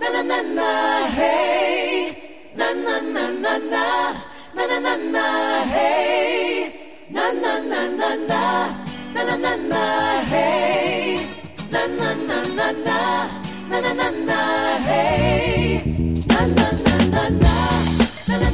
na na na na hey na na na na na na na na na hey, na na na na na, na na na na hey, na na na na na, na na na na hey, na na na na na.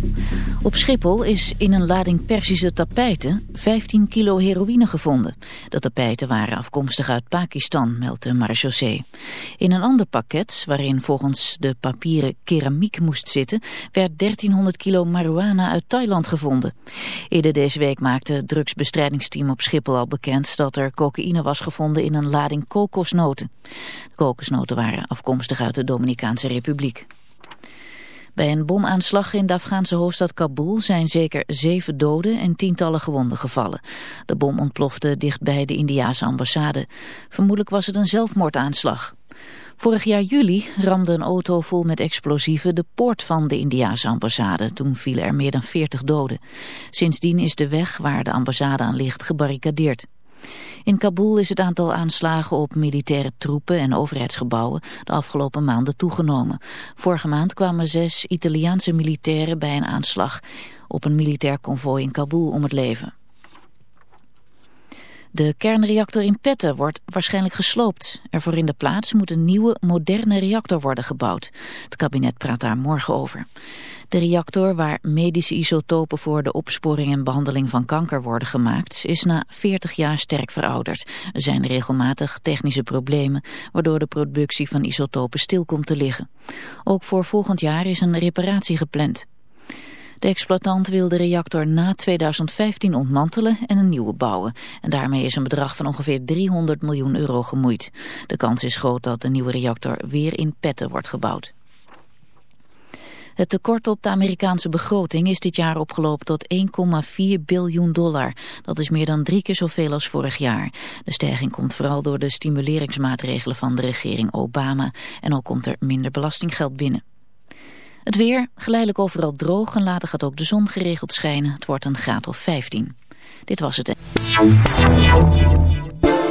Op Schiphol is in een lading Persische tapijten 15 kilo heroïne gevonden. De tapijten waren afkomstig uit Pakistan, meldt de marechaussee. In een ander pakket, waarin volgens de papieren keramiek moest zitten, werd 1300 kilo marihuana uit Thailand gevonden. Eerder deze week maakte het drugsbestrijdingsteam op Schiphol al bekend dat er cocaïne was gevonden in een lading kokosnoten. De kokosnoten waren afkomstig uit de Dominicaanse Republiek. Bij een bomaanslag in de Afghaanse hoofdstad Kabul zijn zeker zeven doden en tientallen gewonden gevallen. De bom ontplofte dichtbij de Indiase ambassade. Vermoedelijk was het een zelfmoordaanslag. Vorig jaar juli ramde een auto vol met explosieven de poort van de Indiase ambassade. Toen vielen er meer dan 40 doden. Sindsdien is de weg waar de ambassade aan ligt gebarricadeerd. In Kabul is het aantal aanslagen op militaire troepen en overheidsgebouwen de afgelopen maanden toegenomen. Vorige maand kwamen zes Italiaanse militairen bij een aanslag op een militair konvooi in Kabul om het leven. De kernreactor in Petten wordt waarschijnlijk gesloopt. Ervoor in de plaats moet een nieuwe, moderne reactor worden gebouwd. Het kabinet praat daar morgen over. De reactor waar medische isotopen voor de opsporing en behandeling van kanker worden gemaakt, is na 40 jaar sterk verouderd. Er zijn regelmatig technische problemen, waardoor de productie van isotopen stil komt te liggen. Ook voor volgend jaar is een reparatie gepland. De exploitant wil de reactor na 2015 ontmantelen en een nieuwe bouwen. En daarmee is een bedrag van ongeveer 300 miljoen euro gemoeid. De kans is groot dat de nieuwe reactor weer in petten wordt gebouwd. Het tekort op de Amerikaanse begroting is dit jaar opgelopen tot 1,4 biljoen dollar. Dat is meer dan drie keer zoveel als vorig jaar. De stijging komt vooral door de stimuleringsmaatregelen van de regering Obama. En ook komt er minder belastinggeld binnen. Het weer, geleidelijk overal droog en later gaat ook de zon geregeld schijnen. Het wordt een graad of 15. Dit was het.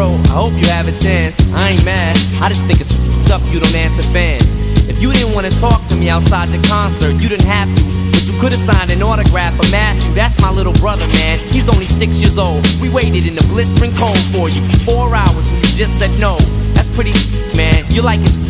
Row. I hope you have a chance. I ain't mad. I just think it's up you don't answer fans. If you didn't want to talk to me outside the concert, you didn't have to. But you could have signed an autograph for Matthew. That's my little brother, man. He's only six years old. We waited in the blistering cold for you. Four hours and you just said no. That's pretty man. You're like his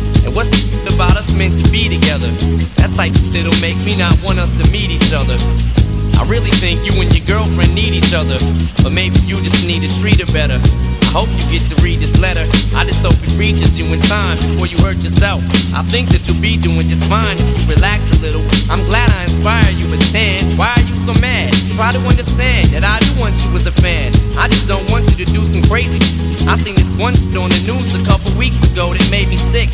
And what's the about us meant to be together? That's like that'll make me not want us to meet each other. I really think you and your girlfriend need each other, but maybe you just need to treat her better. I hope you get to read this letter. I just hope it reaches you in time before you hurt yourself. I think that you'll be doing just fine relax a little. I'm glad I inspire you, but Stan, why are you so mad? Try to understand that I do want you as a fan. I just don't want you to do some crazy. I seen this one on the news a couple weeks ago that made me sick.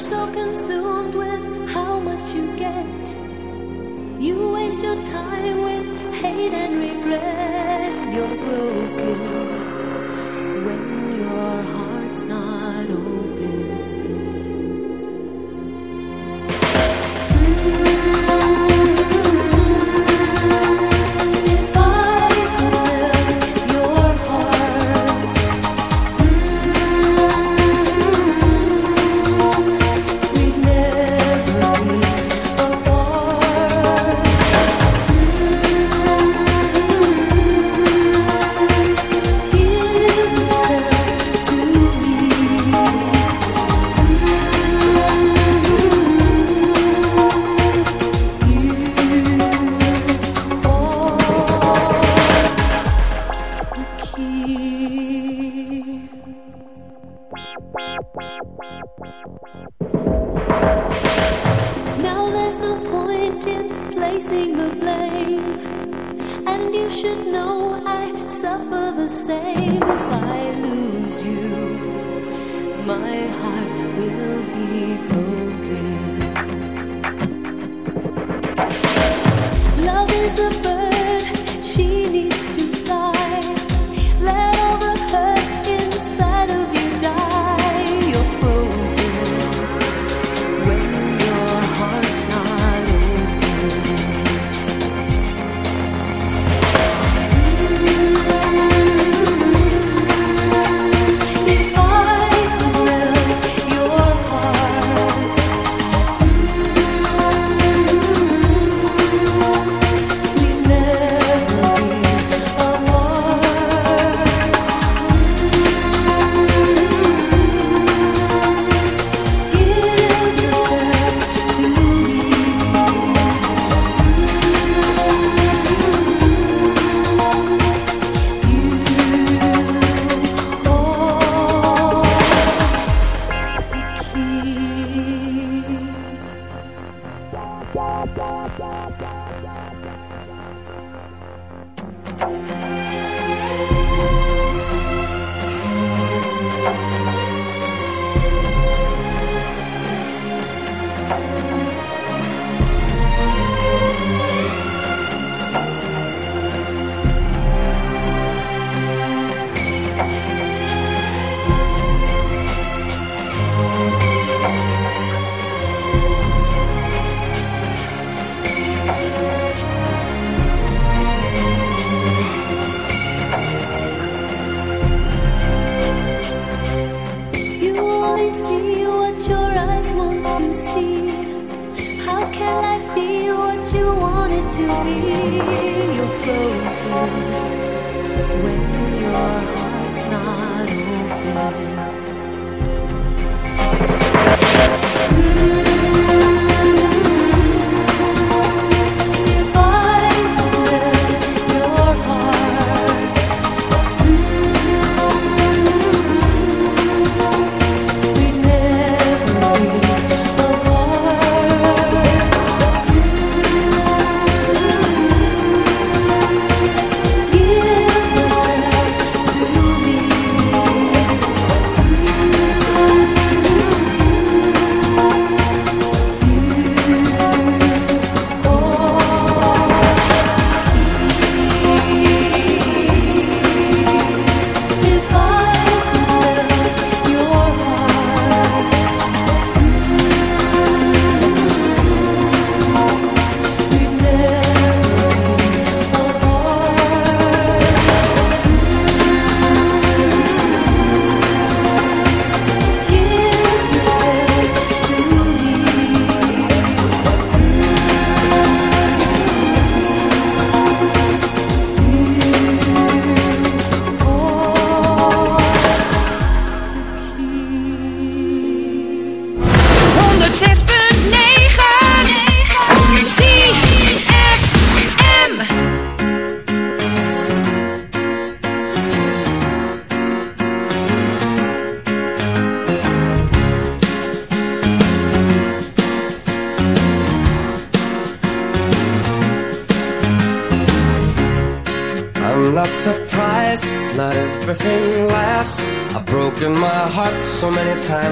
so consumed with how much you get. You waste your time with hate and regret. You're broken.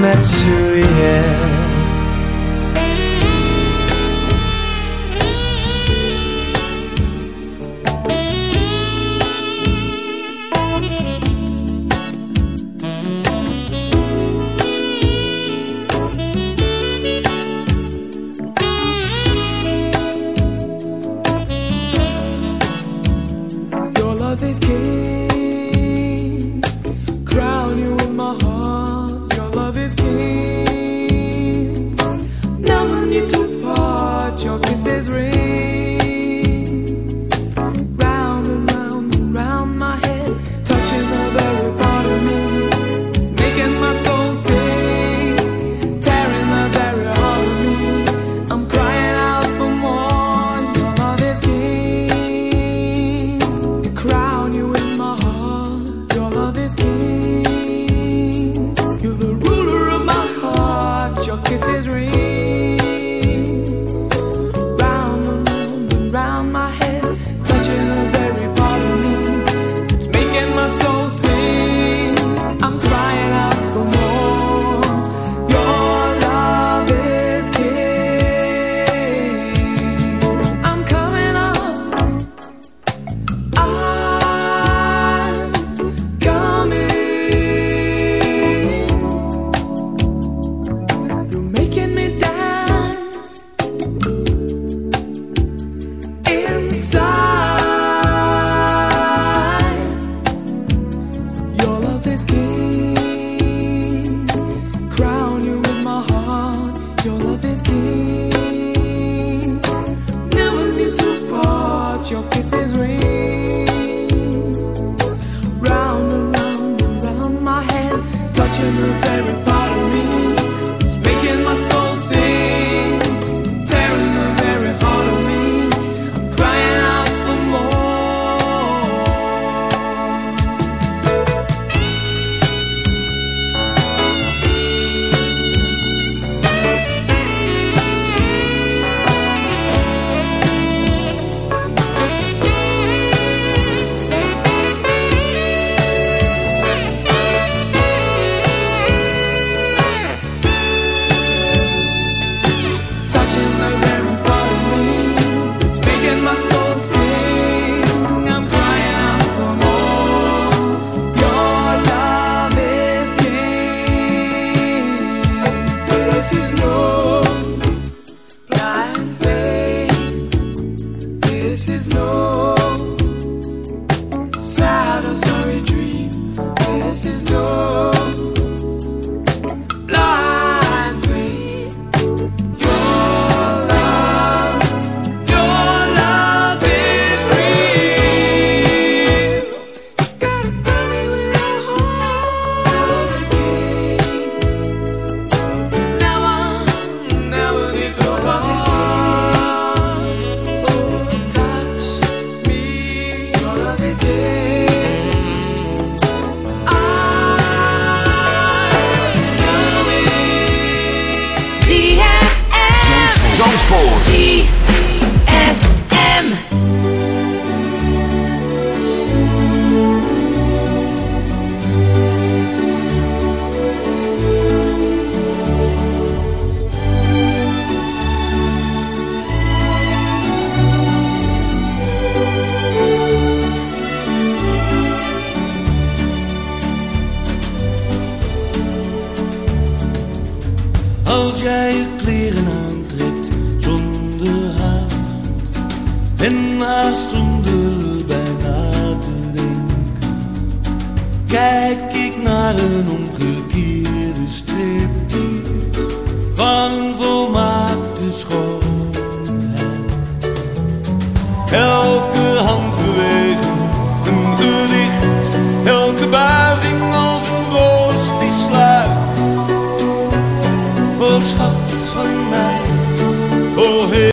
Met you yet.